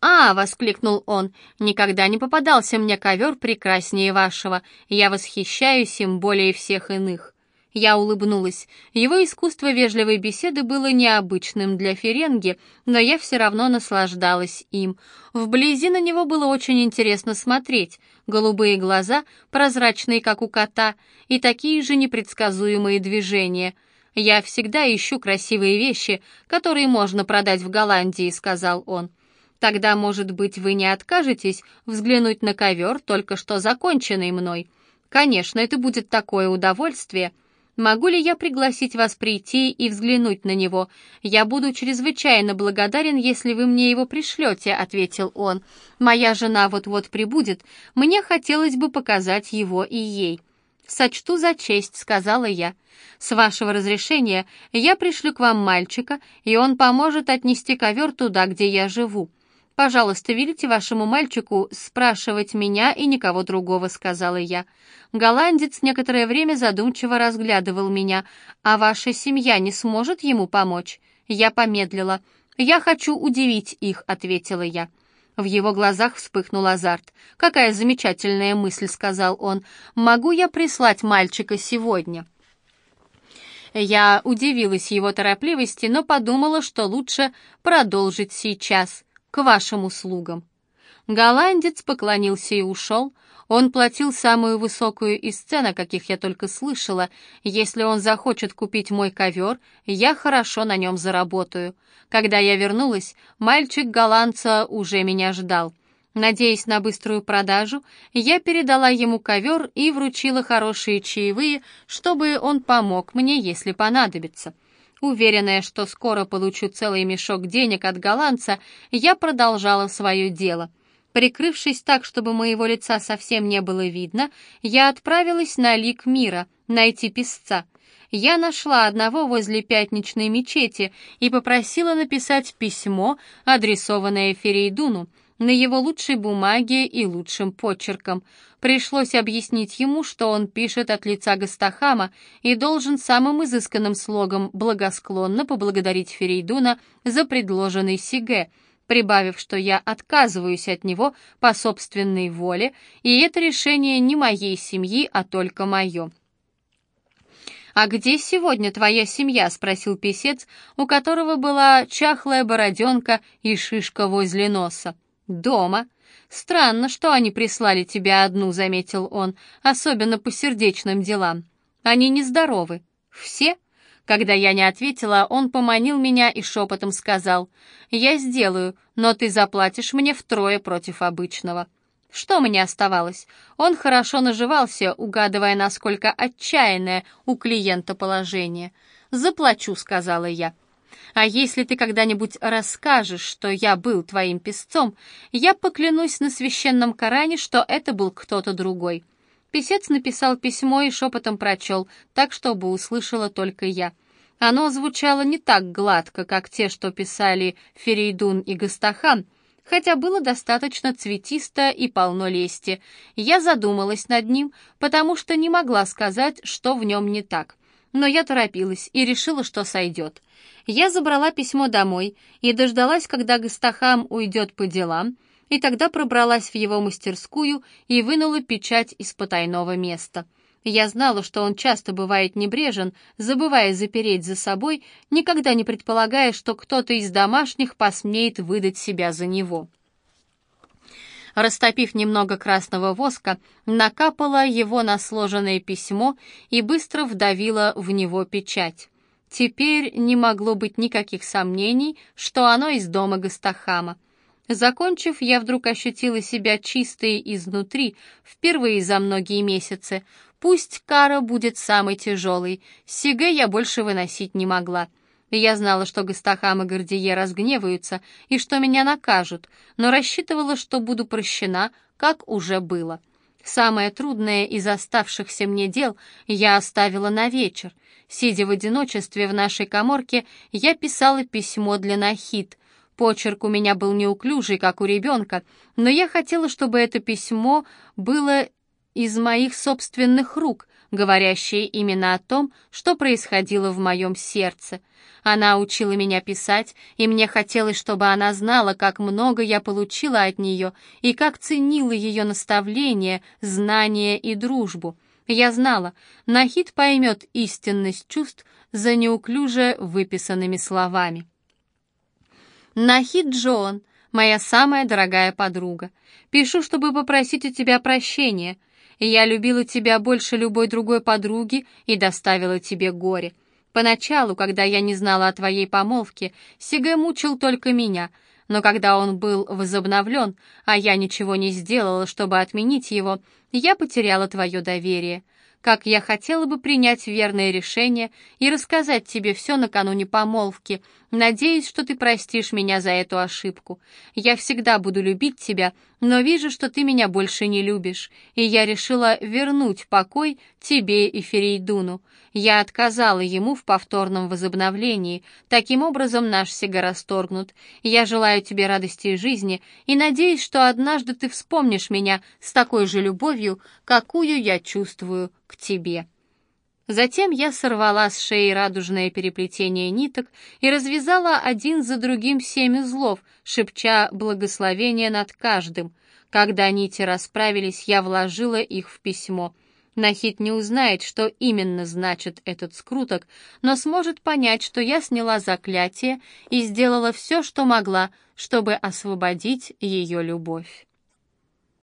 «А!» — воскликнул он. «Никогда не попадался мне ковер прекраснее вашего. Я восхищаюсь им более всех иных». Я улыбнулась. Его искусство вежливой беседы было необычным для Ференги, но я все равно наслаждалась им. Вблизи на него было очень интересно смотреть. Голубые глаза, прозрачные, как у кота, и такие же непредсказуемые движения. «Я всегда ищу красивые вещи, которые можно продать в Голландии», — сказал он. «Тогда, может быть, вы не откажетесь взглянуть на ковер, только что законченный мной? Конечно, это будет такое удовольствие». Могу ли я пригласить вас прийти и взглянуть на него? Я буду чрезвычайно благодарен, если вы мне его пришлете», — ответил он. «Моя жена вот-вот прибудет. Мне хотелось бы показать его и ей». «Сочту за честь», — сказала я. «С вашего разрешения я пришлю к вам мальчика, и он поможет отнести ковер туда, где я живу. «Пожалуйста, велите вашему мальчику спрашивать меня и никого другого», — сказала я. Голландец некоторое время задумчиво разглядывал меня. «А ваша семья не сможет ему помочь?» Я помедлила. «Я хочу удивить их», — ответила я. В его глазах вспыхнул азарт. «Какая замечательная мысль», — сказал он. «Могу я прислать мальчика сегодня?» Я удивилась его торопливости, но подумала, что лучше продолжить сейчас к вашим услугам». Голландец поклонился и ушел. Он платил самую высокую из цен, каких я только слышала. Если он захочет купить мой ковер, я хорошо на нем заработаю. Когда я вернулась, мальчик голландца уже меня ждал. Надеясь на быструю продажу, я передала ему ковер и вручила хорошие чаевые, чтобы он помог мне, если понадобится. Уверенная, что скоро получу целый мешок денег от голландца, я продолжала свое дело. Прикрывшись так, чтобы моего лица совсем не было видно, я отправилась на лик мира, найти писца. Я нашла одного возле пятничной мечети и попросила написать письмо, адресованное Ферейдуну, на его лучшей бумаге и лучшим почерком. Пришлось объяснить ему, что он пишет от лица Гастахама и должен самым изысканным слогом благосклонно поблагодарить Ферейдуна за предложенный Сиге, прибавив, что я отказываюсь от него по собственной воле, и это решение не моей семьи, а только мое. «А где сегодня твоя семья?» — спросил писец, у которого была чахлая бороденка и шишка возле носа. «Дома. Странно, что они прислали тебя одну», — заметил он, «особенно по сердечным делам. Они нездоровы. Все?» Когда я не ответила, он поманил меня и шепотом сказал, «Я сделаю, но ты заплатишь мне втрое против обычного». Что мне оставалось? Он хорошо наживался, угадывая, насколько отчаянное у клиента положение. «Заплачу», — сказала я. А если ты когда-нибудь расскажешь, что я был твоим песцом, я поклянусь на священном Коране, что это был кто-то другой». Песец написал письмо и шепотом прочел, так, чтобы услышала только я. Оно звучало не так гладко, как те, что писали Ферейдун и Гастахан, хотя было достаточно цветисто и полно лести. Я задумалась над ним, потому что не могла сказать, что в нем не так. Но я торопилась и решила, что сойдет. Я забрала письмо домой и дождалась, когда Гастахам уйдет по делам, и тогда пробралась в его мастерскую и вынула печать из потайного места. Я знала, что он часто бывает небрежен, забывая запереть за собой, никогда не предполагая, что кто-то из домашних посмеет выдать себя за него. Растопив немного красного воска, накапала его на сложенное письмо и быстро вдавила в него печать. Теперь не могло быть никаких сомнений, что оно из дома Гастахама. Закончив, я вдруг ощутила себя чистой изнутри, впервые за многие месяцы. Пусть кара будет самой тяжелой, Сиге я больше выносить не могла. Я знала, что Гастахам и Гордие разгневаются и что меня накажут, но рассчитывала, что буду прощена, как уже было. Самое трудное из оставшихся мне дел я оставила на вечер. Сидя в одиночестве в нашей коморке, я писала письмо для Нахид. Почерк у меня был неуклюжий, как у ребенка, но я хотела, чтобы это письмо было из моих собственных рук, говорящие именно о том, что происходило в моем сердце. Она учила меня писать, и мне хотелось, чтобы она знала, как много я получила от нее и как ценила ее наставления, знания и дружбу. Я знала, Нахид поймет истинность чувств за неуклюже выписанными словами. Нахид Джон, моя самая дорогая подруга. Пишу, чтобы попросить у тебя прощения. Я любила тебя больше любой другой подруги и доставила тебе горе. Поначалу, когда я не знала о твоей помолвке, Сигэ мучил только меня, но когда он был возобновлен, а я ничего не сделала, чтобы отменить его, я потеряла твое доверие как я хотела бы принять верное решение и рассказать тебе все накануне помолвки. Надеюсь, что ты простишь меня за эту ошибку. Я всегда буду любить тебя, но вижу, что ты меня больше не любишь, и я решила вернуть покой тебе и Ферейдуну. Я отказала ему в повторном возобновлении. Таким образом, наш сига расторгнут. Я желаю тебе радости и жизни и надеюсь, что однажды ты вспомнишь меня с такой же любовью, какую я чувствую к тебе». Затем я сорвала с шеи радужное переплетение ниток и развязала один за другим семь узлов, шепча благословение над каждым. Когда нити расправились, я вложила их в письмо — Нахид не узнает, что именно значит этот скруток, но сможет понять, что я сняла заклятие и сделала все, что могла, чтобы освободить ее любовь.